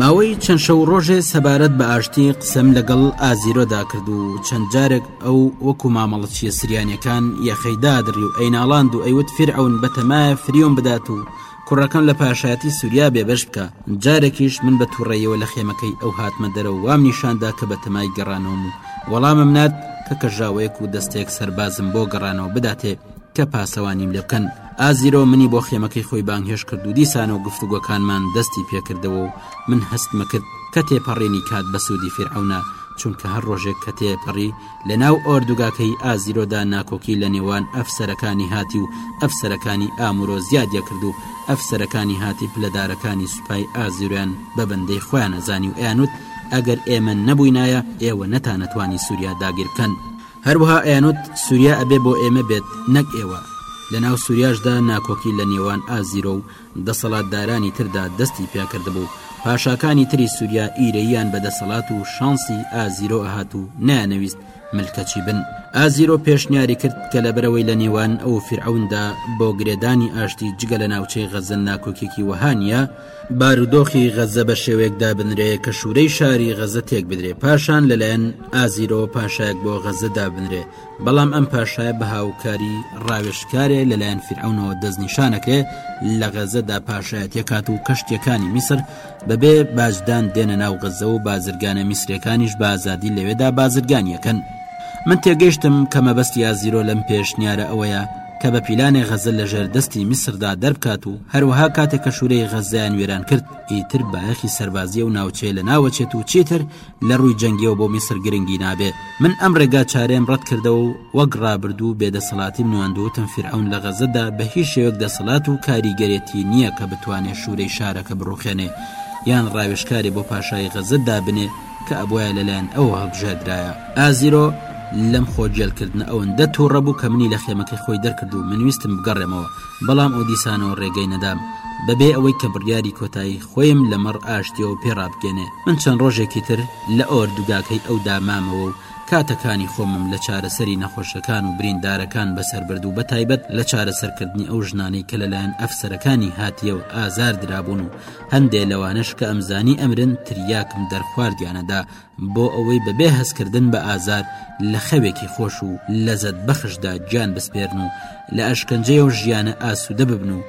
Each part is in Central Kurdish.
ماوەی چەند شەو و ڕۆژێ سەبارەت بە ئاشتی قسەم لەگەڵ ئازیرۆدا کرد و چەند جارێک ئەو وەکو مامەڵەچیە سریانەکان یەخەی دادڕی و ئەیناڵاند و ئەیوت فیرعەون بەتەمایە فریۆم بدات و کوڕەکەم لە پاشایەتی سووریا بێبەش بکە جارێکیش من بە تووڕەیەوە لە خێمەکەی ئەو هاتمە دەرەوە وام نیشاندا کە بە تەمای گەڕانەوەم و وەڵامم نات کە کەژاوەیەک و دەستێک سەربازم بۆ گەڕانەوە بداتێ کە پاسەوانیم لێ بکەن ئازیرۆ منی بۆ خێمەکەی خۆی بانگهێش کرد و دیسان و گفتوگۆکانمان دەستی پێکردەوە و من هەستمەکرد کە تێپەڕێنی کات بە سوودی فیرعەونە چونکە هەر ڕۆژێک کە تێپەڕی لە ناو ئۆردوگاکەی ئازیرۆدا ناکۆکی لە نێوان ئەفسەرەکانی هاتی و ئەفسەرەکانی ئامورۆ زیادیە کرد و ئەفسەرەکانی هاتی پلەدارەکانی سوپای ئازیرۆیان بە بەندەی خۆیانە زانی و ئەیانوت ئەگەر ئێمە نەبووینایە ئێوە نەتانەتوانی سوریا داگیر بکەن هەروەها ئەیانوت سوریا ئەبێ بۆ ئێمە بێت نەک ئێوە. لە ناو سوریاشدا ناکۆکی لە نێوان ئازیرۆ و دەسەڵاتدارانی تردا دەستی پیاکردبوو، پاشاکانی تری سوریا ئیرەییان بە دەسەڵات و شانسی ئازیرۆ ئەهات و نایانەویست ملکەچی بن. ئازیرۆ پێشنیاری کرد کە لەبەرئەوەی لە نێوان ئەو و فیرعەوندا بۆ گرێدانی ئاشتی جگە لە ناوچەی غەزە ناکۆکیەکی وەها نیە، بارودۆخی غەزە بە شێوەیەک دابنرێ کە شورەی شاری غەزە تێکبدرێ، پاشان لەلایەن ئازیرۆوە پاشایەک بۆ غەزە دابنرێ، بەڵام ئەم پاشایە بە هاوکاری ڕاوێشکارێ لەلایەن فرعونەوە دەستنیشانەکرێ لە غەزەدا پاشایەتەکات و کەشتەکانی میسر بەبێ باجدان دێنە ناو غەزە و بازرگانە میسرەکانیش بازادی لەوێدا بازرگانیەکەن من تێگەیشتم کە مەبەست یا زیرۆ لەم پێشنیارە ئەوەیە کە بە پیلانێ غەزە لە ژێر دەستی میسردا دەربکات و هەروەها کاتێک کە شوورەی غەزیان وێران کرد ئیتر بایەخی سەربازیە و ناوچەیە لە ناوەچێت و چیتر لە ڕووی جەنگیەوە بۆ میسر گرنگی نابێ من ئەم ڕێگا چارەیەم ڕەت کردەوە و وەک ڕابردوو بێدەسەڵاتیم نواندووتم فیرعەون لە غەزەدا بە هیچ شێوەک دەسەڵات و کاریگەرێتی نییە کە بتوانێ شوورەی شارەکە بڕوخێنێ یان ڕاوێژکارێ بۆ پاشای غەزە دابنێ کە ئەبوایە لەلایەن ئەوەوە هەڵبژێردرایە ئازیرۆ لەم خۆجێلکردنە ئەوەندە توڕە بوو کە منی لە خێمەکەی خۆی دەرکرد و من ویستم بگەڕێمەوە بەڵام ئەو دیسانەوە ڕێگەی نەدام بەبێ ئەوەی کە بڕیاری کۆتایی خۆیم لەمەڕ ئاشتیەوە پێ ڕابگەنێ من چەند ڕۆژێکی تر لە ئۆردوگاکەی ئەودا مامەوە و کاتەکانی خۆمم لە چارەسەری نەخۆشەکان و بریندارەکان بەسەر برد و بە تایبەت لە چارەسەرکردنی ئەو ژنانەی کە لەلایەن ئەفسەرەکانی هاتیەوە ئازار درابوون و هەندێ لەوانەش کە ئەمزانی ئەمرن تریاکم دەرخواردیانەدا بۆ ئەوەی بەبێ هەستکردن بە ئازار لە خەوێکی خۆش و لەزەت بەخشدا گیان بسپێرن و لە ئەشکەنجەیە و ژیانە ئاسوودە ببن و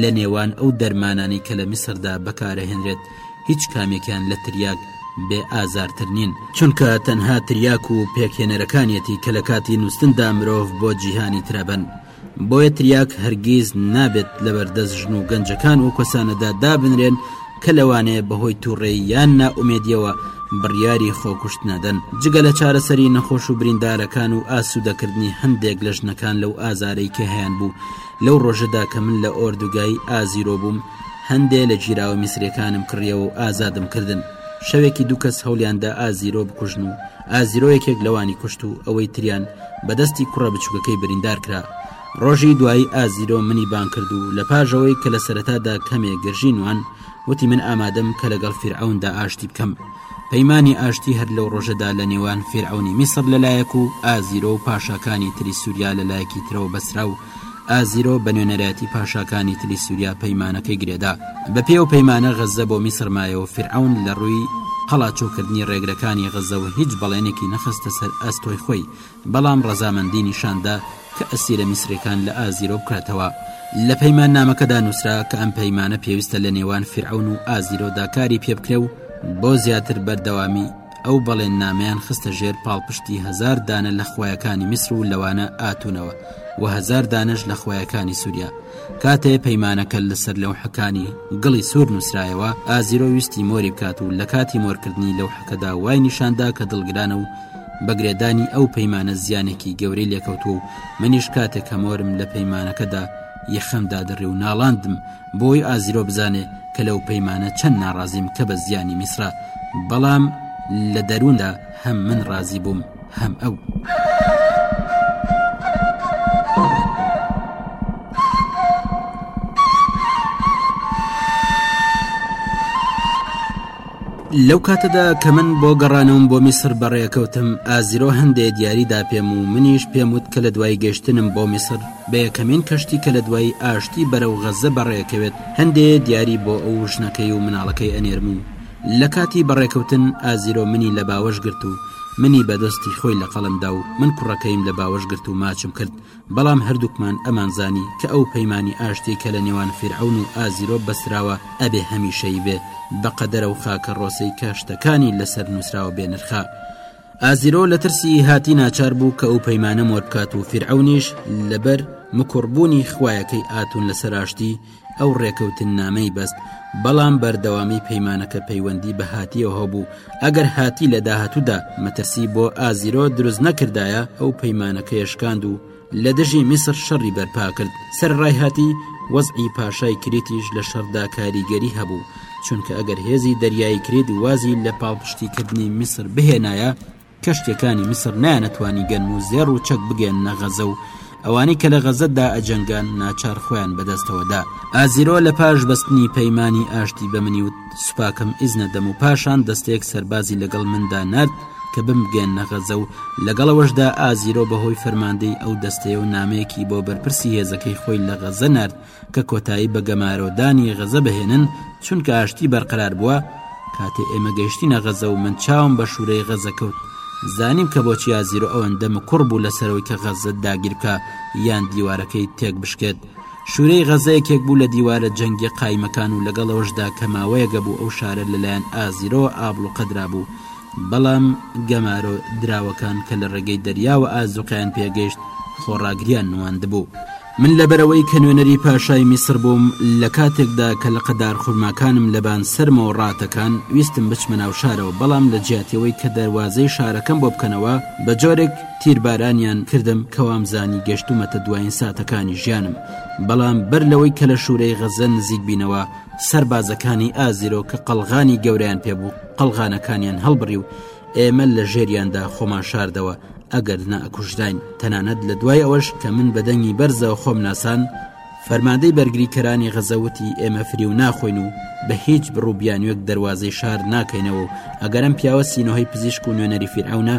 لە نێوان ئەو دەرمانانی کە لە میسردا بەکارەهێنرێت هیچ کامێکیان لە تریاک بێ ئازارتر نین چونکە تەنها تریاک و پێکهێنەرەکانیەتی کە لە کاتی نووسندا مرۆڤ بۆ جیهانی ترابن بۆیە تریاک هەرگیز نابێت لەبەردەست ژن و گەنجەکان و کەسانەدا دابنرێن کە لەوانەیە بەهۆی تووڕێ یان نائومێدیەوە بڕیاری خۆکوشتنەدەن جگە لە چارەسەری نەخۆش و بریندارەکان و ئاسوودەکردنی هەندێک لە ژنەکان لەو ئازارەی کە هەیان بوو لەو ڕۆژەدا کە من لە ئۆردوگای ئازیرۆ بووم، هەندێ لە گیراوە میسریەکانم کڕیەوە و ئازادم کردن. شەوێکی دوو کەس هەوڵیان دا ئازیرۆ بکوژن و ئازیرۆ یەکێک لەوانی کوشت و ئەوەی تریان بە دەستی کوڕە بچوکەکەی بریندار کرا. ڕۆژی دوایی ئازیرۆ منی بانگ کرد و لە پاش ئەوەی کە لە سەرەتادا کەمێ گرژی نوان، وتی من ئامادەم کە لەگەڵ فیرعەوندا ئاشتی بکەم. پەیمانی ئاشتی هەر لەو ڕۆژەدا لە نێوان فیرعەونی میسر لە لایەک و ئازیرۆ و پاشاکانی تری سووریا لە لایەکی ترەوە بەسرا و ئازیرۆ بە نوێنەرایەتی پاشاکانی تری سووریا پەیمانەکەی گرێدا. بەپێی ئەو پەیمانە غەززە بۆ میسر مایە و فیرعەون لە ڕووی قەڵاچۆکردنی ڕێگرەکانی غەززەوە هیچ بەڵێنێکی نەخستە سەر ئەستۆی خۆی، بەڵام ڕەزامەندی نیشاندا کە ئەسیرە میسریەکان لە ئازیرۆ بکاتەوە. لە پەیماننامەکەدا نووسرا کە ئەم پەیمانە پێویستە لە نێوان فیرعەون و ئازیرۆدا کاری پێبکرێ و بۆ زیاتر بەردەوامی ئەو بەڵێننامەیان خستە ژێر پاڵپشتی هەزار دانە لە خوایەکانی میسر و لەوانە ئاتونەوە و هەزار دانەش لە خوایەکانی سوریا کاتێ پەیمانەکە لەسەر لەوحەکانی گڵی سوور نووسرایەوە ئازیرۆ ویستی مۆری بکات و لە کاتی مۆرکردنی لەوحەکەدا وای نیشاندا کە دڵگرانە و بەگرێدانی ئەو پەیمانە زیانێکی گەورەی لێکەوتوە و منیش کاتێک هەمۆرم لە پەیمانەکەدا یەخەم دادڕی و ناڵاندم بۆی ئازیرۆ بزانێ کە لەو پەیمانە چەند ناڕازیم کە بە زیانی میسرا بەڵام لە دەرووندا هەم من ڕازی بووم هەم ئەو. لەو کاتەدا کە من بۆ گەڕانەوەم بۆ میسر بەڕێکەوتم ئازیرۆ هەندێ دیاری دا پێم و منیش پێم وت کە لە دوای گەشتنم بۆ میسر بە یەکەمین کەشتی کە لە دوای ئاشتی بەرەو غەزە بەڕێکەوێت هەندێ دیاری بۆ ئەو و ژنەکەی و مناڵەکەی ئەنێرم و لە کاتی بەڕێکەوتن ئازیرۆ منی لە باوەش گرت و منی بە دەستی خۆی لە قەڵەم دا و من کوڕەکەیم لە باوەش گرت و ماچم کرد بەڵام هەردووکمان ئەمانزانی کە ئەو پەیمانی ئاشتی کە لە نێوان فیرعەون و ئازیرۆ بەستراوە ئەبێ هەمیشەیی بێ بە قەدەرە و خاکە ڕۆسەی کە شتەکانی لەسەر نووسراوە بێ نرخە ئازیرۆ لە ترسی هاتی ناچار بوو کە ئەو پەیمانە مۆربکات و فیرعەونیش لەبەر مکوڕبوونی خویەکەی ئاتون لەسەر ئاشتی ئەو ڕێکەوتننامەی بەست بەڵام بەردەوامی پەیمانەکە پەیوەندی بە هاتیەوە هەبوو ئەگەر هاتی لە داهاتوودا مەترسی بۆ ئازیرۆ دروست نەکردایە ئەو پەیمانەکەیشکاند و لە دژی میسر شەڕی بەرپا کرد سەر ڕای هاتی وەزعی پاشای کریتیش لە شەردا کاریگەری هەبوو چونکە ئەگەر هێزی دەریایی کرێت وازی لە پاڵپشتیکردنی میسر بهێنایە کەشتیەکانی میسر نەیانەتوانی گەنم و زێڕ و چەک بگەێننە غەزە و ئەوانەی کە لە غەزەدا ئەجەنگان ناچار خۆیان بەدەستەوەدا ئازیرۆ لە پاش بەستنی پەیمانی ئاشتی بە منی وت سوپاکەم ئیزنەدەم و پاشان دەستەیەک سەربازی لەگەڵ مندا نرد کە بمگەێننە غەزە و لەگەڵەوەشدا ئازیرۆ بەهۆی فەرماندەی ئەو دەستەیە و نامەیەکی بۆ بەرپرسی هێزەکەی خۆی لە غەزە نرد کە کۆتایی بە گەمارۆدانی غەزە بهێنن چونکە ئاشتی بەرقرار بووە کاتێ ئێمە گەیشتینە غەزە و من چاوم بە شوورەی غەزە کەوت زانیم کە بۆچی ئازیرۆ ئەوەندە مکوڕ بوو لەسەرەوەی کە غەزە داگیر بکە یان دیوارەکەی تێک بشکێت شوورەی غەزە یەکێک بوو لە دیوارە جەنگی قایمەکان و لەگەڵەوەشدا کە ماوەیەگە بوو ئەو شارە لەلایەن ئازیرۆ ئابڵوقەدرا بوو بەڵام گەمارۆ دراوەکان کە لە ڕێگەی دەریاوە ئازوقەیان پێگەشت خۆڕاگریان نواندبوو من لەبەرەوەی کە نوێنەری پاشای میسر بووم لە کاتێکدا کە لە قەدار خورماکانم لەبان سەرمەوە ڕاتەکان ویستم بچمە ناو شارەوە بەڵام لە جیاتیەوەی کە دەواازەی شارەکەم بۆ بکەنەوە بە جۆرێک تیربارانیان کردم کەوامزانی گەشتومەتە دوایین ساتەکانی ژیانم بەڵام بەر لەوەی کە لە شوورەی غەزە نزیک بینەوە سەربازەکانی ئازیرۆ کە قەلغانی گەوریان پێبوو قەڵغانەکانیان هەڵبڕی و ئێمە لە ژێریاندا خۆمان شاردەوە ئەگەر نە ئەکوژراین تەنانەت لە دوای ئەوەش کە من بەدەنگی بەرزەوە خۆم ناسان فەرماندەی بەرگری کەرانی غەزەوتی ئێمە فری و ناخۆین و بە هیچ بڕوبیان وەک دەواازەی شار ناکەینەوە و ئەگەرم پیاوە سینۆهی پزیشک و نوێنەری فیرعونە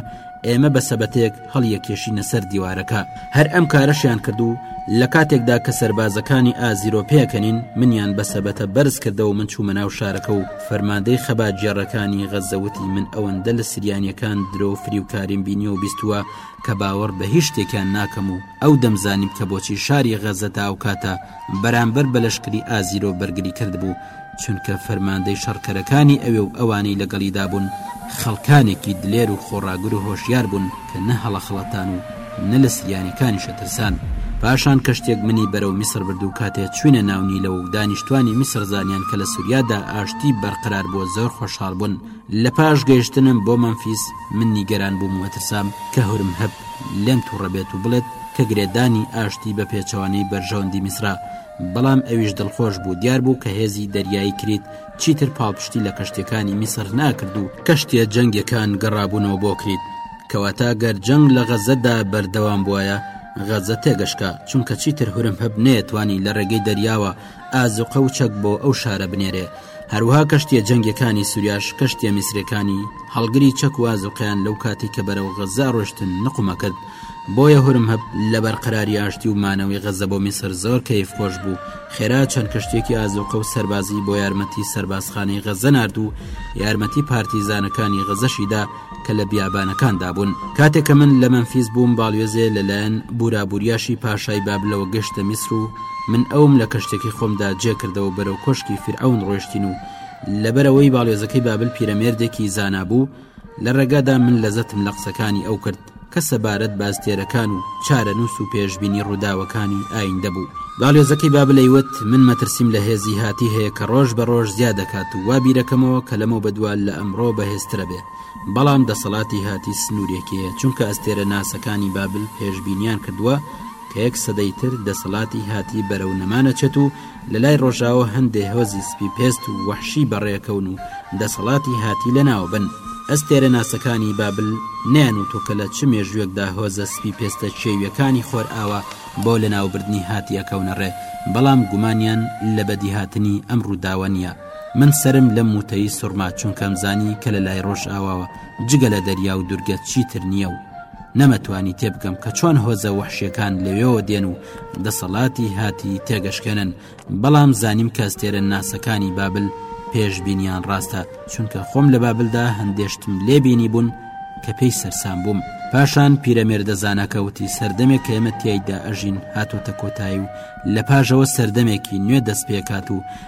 ئێمە بە سەبەتێک هەڵیەکێشینە سەر دیوارەکە. هەر ئەم کارەشیان کرد و لە کاتێکدا کە سەربازەکانی ئازیرۆ پێکەنین، منیان بە سەبەتە بەرز کردەوە و من چوومە ناو شارەکە و فەرماندەی خەباتگێڕەکانی غەززە وتی من ئەوەندە لە سریانییەکان درۆ و فریوکاریم بینیوە و بیستووە کە باوەڕ بە هیچ شتێکیان ناکەم و ئەو دەمزانیم کە بۆچی شاری غەززە تا ئەو کاتە بەرامبەر بە لەشکری ئازیرۆ بەرگری کردبوو چونکە فەرماندەی شەڕکەرەکانی ئەوێ و ئەوانەی لەگەڵیدا بوون خەڵکانێکی دلێر و خۆڕاگر و هۆشیار بوون کە نە هەڵەخڵەتان و نە لە سریانەکانی شەترسان پاشان کەشتێک منی بەرەو میسر برد و کاتێ چوینە ناونیلە و دانیشتوانی میسر زانیان کە لە سووریادا ئاشتی بەرقرار بووە زۆر خۆشحاڵ بوون لە پاش گەیشتنم بۆ مەمفیس من نیگەران بووم وەترسام کە هورم هەب لێم تووڕە بێت و بڵێت کە گرێدانی ئاشتی بە پێچەوانەی بەرژەوەندی میسرا بەڵام ئەویش دڵخۆش بوو دیار بوو کە هێزی دەریایی کریت چیتر پاڵپشتی لە کەشتەکانی میسر ناکرد و کەشتە جەنگەکان گەڕابوونەوە بۆ کریت کەواتە گەر جەنگ لە غەزەدا بەردەوام بوایە غەزە تێگەشکا چونکە چیتر هورم هەب نەیەتوانی لە ڕێگەی دەریاوە ئازوقە و چەک بۆ ئەو شارە بنێرێ هەروها کەشتە جەنگەکانی سووریاش کەشتە میسرەکانی هەڵگری چەک وازوقیان لەو کاتی کە بەرەو غەزە ڕۆشتن نقومە کرد بۆیە هورمهب لە بەرقەراری ئاشتی و مانەوەی غەزە بۆ میسر زۆر کەیفخۆش بوو، خێرا چەند کەشتییەکی ئازووقە و سەربازی بۆ یارمەتی سەربازخانەی غەزە نارد و یارمەتی پارتیزانەکانی غەزەشی دا کە لە بیابانەکاندا بوون. کاتێ کە من لە مەمفیس بووم باڵیۆزێ لە لایەن بورا بوریاشی پاشای بابلەوە گەشتە میسر و من ئەوم لە کەشتیەکەی خۆمدا جێ کردەوە و بەرەو کۆشکی فیرعەون ڕۆیشتین و لەبەر ئەوەی باڵیۆزەکەی بابل پیرەمێردێکی زانا بوو لە ڕێگادا من لەزەتم لە قسەکانی ئەو کرد کە سەبارەت بە ئەستێرەکان و چارەنووس و پێشبینی ڕووداوەکانی ئایندە بوو. باڵیۆزەکەی بابلەی وت، من مەترسیم لە هێزی هاتی هەیە کە ڕۆژ بە ڕۆژ زیا دەکات و وا بیرەکەمەوە کە لەمەو بەدوا لە ئەمڕۆ بەهێزترە بێ، بەڵام دەسەڵاتی هاتی سنوورێکی هەیە چونکە ئەستێرەناسەکانی بابل پێشبینیان کردووە کە یەک سەدەی تر دەسەڵاتی هاتی بەرەو نەمان ئەچێت و لە لای ڕۆژاوە هەندێ هۆزی سپی پێست و وەحشی بەڕێکەون و دەسەڵاتی هاتی لە ناوبەن ئەستێرە ناسەکانی بابل نیان و تۆکە لە چ مێژووێکدا هۆزە سپی پێستە کێویەکانی خۆر ئاوا بۆ لە ناوبردنی هاتی ئەکەونە ڕێ بەڵام گومانیان لە بەدی هاتنی ئەم ڕووداوە نیە من سەرم لەم موتەی سوڕما چونکەم زانی کە لە لای ڕۆژ ئاواوە جگە لە دەریا و دورگە چیتر نییە و نەمەتوانی تێبگەم کە چۆن هۆزە وەحشیەکان لەوێەوە دێن و دەسەڵاتی هاتی تێگەشکێنن بەڵام زانیم کەستێرە ناسەکانی بابل پێشببینیان ڕاستە چونکە خۆم لە بابلدا هەندێشتم لێبینی بوون کە پێی سەرسان بووم پاشان پیرەمێردەزانەکەوتی سەردەمێک کە ئێمە تایدا ئەژین هاتۆتە کۆتایی و لە پاژەوە سەردەمێکی نوێ دەست پێکات و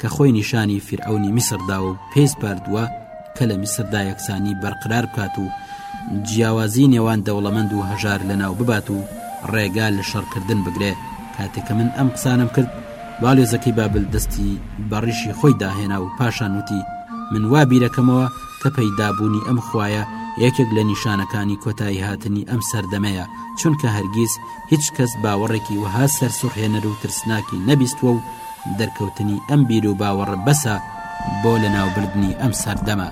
کە خۆی نیشانی فیرعەونی میسر داوە و پێی سپاردووە کە لە میسردا یەکسانی بەرقرار بکات و جیاوازی نێوان دەوڵەمەند و هەژار لەناو ببات و ڕێگا لە شەڕکردن بگرێ کاتێکە من ئەم قسانم کرد باڵێزەکەی بابل دەستی بەڕیشی خۆی داهێنا و پاشان وتی من وا بیرەکەمەوە کە پەیدابوونی ئەم خویە یەکێک لە نیشانەکانی کۆتایی هاتنی ئەم سەردەمەیە چونکە هەرگیز هیچ کەس باوەڕێکی وەها سەرسوڕهێنەر و ترسناکی نەبیستوە و دەرکەوتنی ئەم بیرو باوەڕە بەسە بۆ لەناوبردنی ئەم سەردەمە.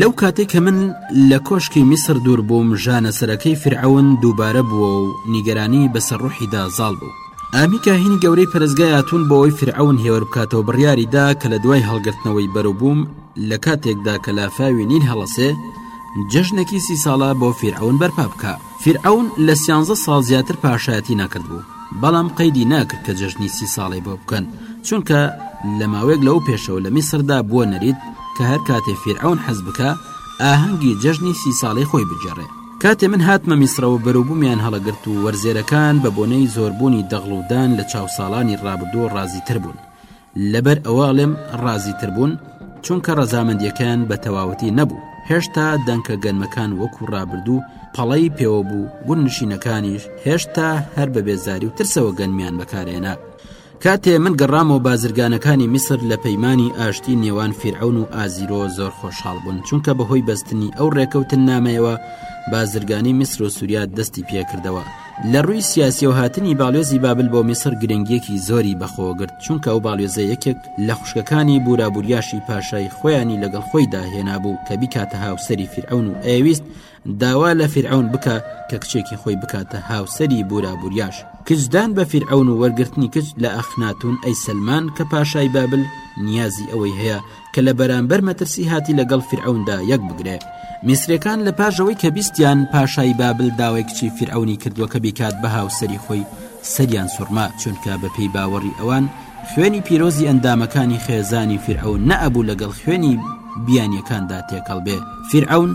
لەو کاتەی کە من لە کۆشکی میسر دوور بووم ژانە سەرەکەی فرعون دووبارە بووە و نیگەرانی بەسەر ڕوحیدا زاڵ بوو ئامی کاهینی گەورەی پەرزگای ئاتون بۆ ئەوی فرعون هێور بکاتەوە بڕیاری دا کە لە دوای هەڵگرتنەوەی بەروبووم لە کاتێکدا کە لافاوی نیل هەڵەسێ جەژنێکی سی ساڵە بۆ فیرعون بەرپا بکە فیرعون لە سیانزە ساڵ زیاتر پاشایەتی نەکرد بوو بەڵام قەیدی ناکرد کە جەژنی سی ساڵی بۆ بکەن چونکە لە ماوەیەک لەو پێشەوە لە میسردا بووە نەریت کە هەر کاتێ فیرعون حەز بکە ئاهەنگی جەژنی سی ساڵی خۆی بگێڕێ کاتێ من هاتمە میسرەوە بەروبوومیان هەڵەگرت و وەرزێرەکان بە بۆنەی زۆربوونی دەغڵودان لە چاوساڵانی ڕابردووە ڕازی تر بوون لەبەر ئەوە ئەڵێم ڕازی تر بوون چونکە ڕەزامەندیەکەیان بە تەواوەتی نەبوو هێشتا دەنکە گەنمەکان وەکو ڕابردوو پەڵەی پێوە بوو گون نشینەکانیش هێشتا هەر بە بێزاری و ترسەوە گەنمیان بەکارێنا کاتێ من گەڕامەوە بازرگانەکانی میسر لە پەیمانانی ئاشتی نێوان فیرعون و ئازیرۆ زۆر خۆشحاڵ بوون چونکە بەهۆی بەستنی ئەو ڕێکەوتن نامەیەوە بازرگانی میسر و سووریا دەستی پێکردەوە لە ڕووی سیاسیەوە هاتنی باڵیۆزی بابل بۆ میسر گرنگیەکی زۆری بەخۆگرت چونکە ئەو باڵیۆزە یەکێک لە خوشکەکانی بورابوریاشی پاشای خۆیانی لەگەڵ خۆی داهێنابوو کە بیکاتە هاوسەری فیرعون و ئەویست داوا لە فیرعون بکە کە کچێکی خۆی بکاتە هاوسەری بورابوریاش کچدان بە فیرعون و وەرگرتنی کچ لە ئەخناتون ئەی سلمان کە پاشای بابل نیازی ئەوەی هەیە کە لە بەرامبەر مەترسی هاتی لەگەڵ فیرعەوندا یەک بگرێ میسرەکان لە پاش ئەوەی کە بیستیان پاشای بابل داوای کچی فیرعەونی کردووە کە بیکات بە هاوسەری خۆی سەریان سوڕما چونکە بە پێی باوەڕی ئەوان خوێنی پیرۆزی ئەندامەکانی خێزانی فیرعەون نەئەبوو لەگەڵ خوێنی بیانیەکاندا تێکەڵ بێ فیرعەون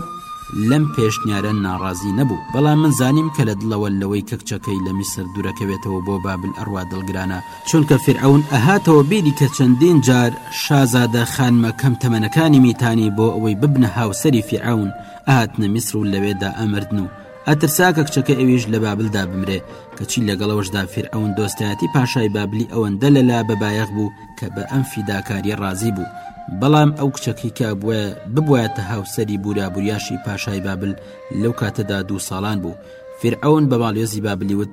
لەم پێشنیارە ناڕازی نەبوو بەڵام من زانیم کە لە دڵەوە لەوەی کە کچەکەی لە میسر دوورەکەوێتەوە بۆ بابل ئەڕوا دڵگرانە چونکە فیرعەون ئەهاتەوە بیری کە چەندین جار شازادە خانمە کەم تەمەنەکانی میتانی بۆ ئەوەی ببنە هاوسەری فیرعەون ئەهاتنە میسر و لەوێدا ئەمردن و ئەترسا کە کچەکەی ئەویش لە بابلدا بمرێ کەچی لەگەڵەوەشدا فیرعەون دۆستایەتی پاشای بابلی ئەوەندە لە لا بە بایەخ بوو کە بە ئەم فیداکاریە ڕازی بوو بەڵام ئەو کچەکەی کە بووە ببوایەتە هاوسەری بورا بوریاشی پاشای بابل لەو کاتەدا دوو ساڵان بوو فیرعەون بە باڵێزی بابلی وت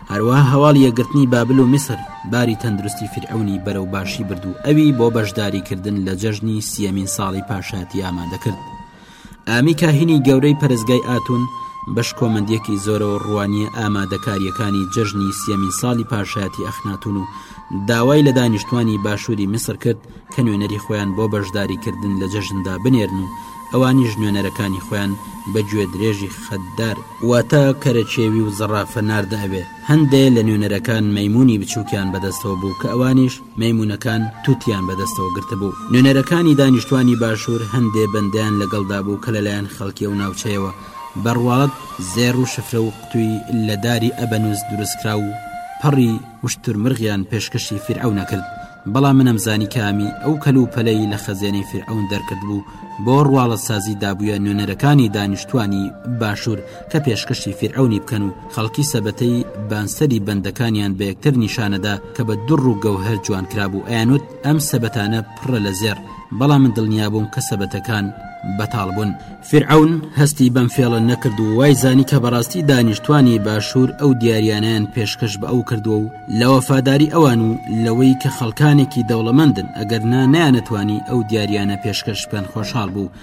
هەروەها هەواڵی یەکگرتنی بابل و میسر باری تەندروستی فیرعونی بەرەو باشی برد و ئەوی بۆ بەشداریکردن لە جەژنی سیەمین ساڵی پاشایەتی ئامادەکرد ئامی کاهینی گەورەی پەرستگای ئاتون بە شکۆمەندیەکی زۆرەوە ڕوانیە ئامادەکاریەکانی جەژنی سیەمین ساڵی پاشایەتی ئەخناتون و داوای لە دانیشتوانی باشووری میسر کرد کە نوێنەری خۆیان بۆ بەشداریکردن لە جەژندا بنێرن و ئەوانیش نوێنەرەکانی خۆیان بە گوێ درێژی خەددار واتە کەرەچێوی و زەڕافە ناردە ئەوێ هەندێ لە نوێنەرەکان مەیمونی بچووکیان بەدەستەوە بوو کە ئەوانیش مەیمونەکان تووتیان بەدەستەوە گرتبوو نوێنەرەکانی دانیشتوانی باشوور هەندێ بەندەیان لەگەڵدا بوو کە لەلایەن خەڵکی ئەو ناوچەیەوە بە ڕواڵەت زێڕ و شەفرە و قوتووی لە داری ئەبەنووس دروستکرا و پەڕی وشترمرغیان پێشکەشی فیرعەونە کرد بەڵام منم زانی کامی ئەو کەل و پەلەی لە خەزێنەی فیرعەون دەرکردبوو بۆ ڕواڵەت سازی دابوویە نوێنەرەکانی دانیشتوانی باشوور کە پێشکەشی فیرعەونی بکەن و خەڵکی سەبەتەی بانسەری بەندەکانیان بە یەکتر نیشانەدا کە بە دوڕ و گەوهەر جوان کرابوو ئەیانوت ئەم سەبەتانە پڕە لە زێڕ بەڵام من دڵنیا بووم کە سەبەتەکان بەتاڵ بوون فیرعەون هەستی بەم فێڵە نەکرد و وای زانی کە بەڕاستی دانیشتوانی باشوور ئەو دیاریانەیان پێشکەش بە ئەو کردووە و لە وەفاداری ئەوان و لەوەی کە خەڵکانێکی دەوڵەمەندن ئەگەر نا نەیانەتوانی ئەو دیاریانە پێشکەش بکەن خۆشحاڵ بوو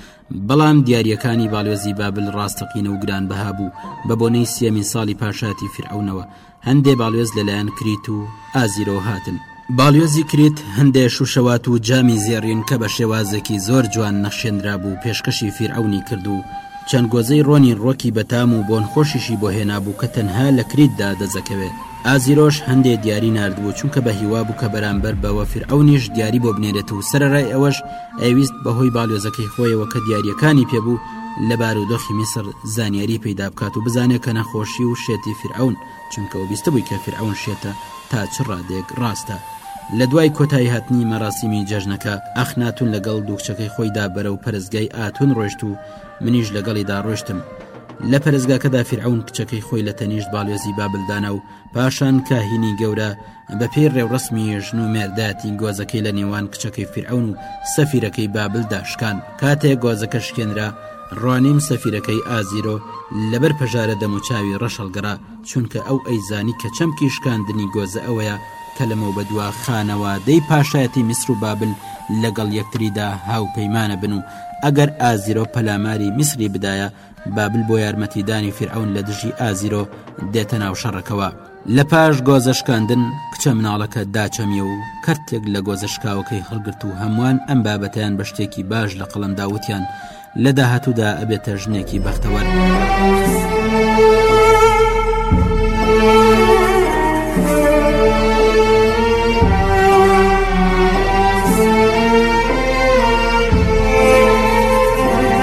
بەڵام دیاریەکانی باڵیۆزی بابل ڕاستەقینە و گرانبەها بوو بە بۆنەی سیەمین ساڵی پاشایەتی فیرعەونەوە هەندێ باڵوێز لەلایەن کریت و ئازیرەوە هاتن. باڵیۆزی کریت هەندێ شووشەوات و جامی زێڕین کە بە شێوازێکی زۆر جوان نەخشێنرابوو پێشکەشی فیرعەونی کرد و چەند گۆزەی ڕۆنی ڕۆکی بەتام و بۆن خۆشیشی بۆ هێنابوو کە تەنها لە کریتدا دەزەکەوێ ئازیرۆش هەندێ دیاری ناردبوو چونکە بە هیوا بوو کە بەرامبەر بەوە فیرعەونیش دیاری بۆ بنێرێت و سەرەرای ئەوەش ئەیویست بەهۆی باڵیۆزەکەی خۆیەوە کە دیارییەکانی پێ بوو لە بارودۆخی میسر زانیاری پەیدا بکات و بزانێت کە نەخۆشی و شێتی فرعون چونکە و بیستە بووی کە فرعون شێتە تا چ ڕادێک ڕاستە لە دوای کۆتایی هاتنی مەراسیمی جەژنەکە ئەخناتون لەگەڵ دووکچەکەی خۆیدا بەرە و پەرستگای ئاتون ڕۆشت و منیش لەگەڵیدا ڕۆشتم لە پەرستگاکەدا فرعون کچەکەی خۆی لە تەنیشت باڵێزی بابلدانا و پاشان کاهینی گەورە بەپێی ڕێوڕەسمی ژن و مێردایەتی گۆزەکەی لە نێوان کچەکەی فیرعون و سەفیرەکەی بابلدا شکان کاتێک گۆزەکە شکێنرا ڕۆانیم سەفیرەکەی ئازیرۆ لەبەر پەژارە دەموچاوی ڕەشەڵگەڕا چونکە ئەو ئەیزانی کە چەمکی شکاندنی گۆزە ئەوەیە کە لەمەو بەدوا خانەوادەی پاشایەتی میسر و بابل لەگەڵ یەکتریدا هاوپەیمانە بن و ئەگەر ئازیرۆ پەلاماری میسری بدایە بابل بۆ یارمەتیدانی فیرعەون لە دژی ئازیرۆ دێتە ناو شەڕەکەوە لە پاش گۆزەشکاندن کچە مناڵەکە داچەمیە و کەرتێک لە گۆزەشکاوەکەی هەڵگرت و هەمووان ئەم بابەتیان بە شتێکی باش لە قەڵەمدا وتیان لە داهاتوودا ئەبێتە ژنێکی بەختەوەر.